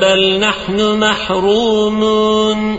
بل نحن محرومون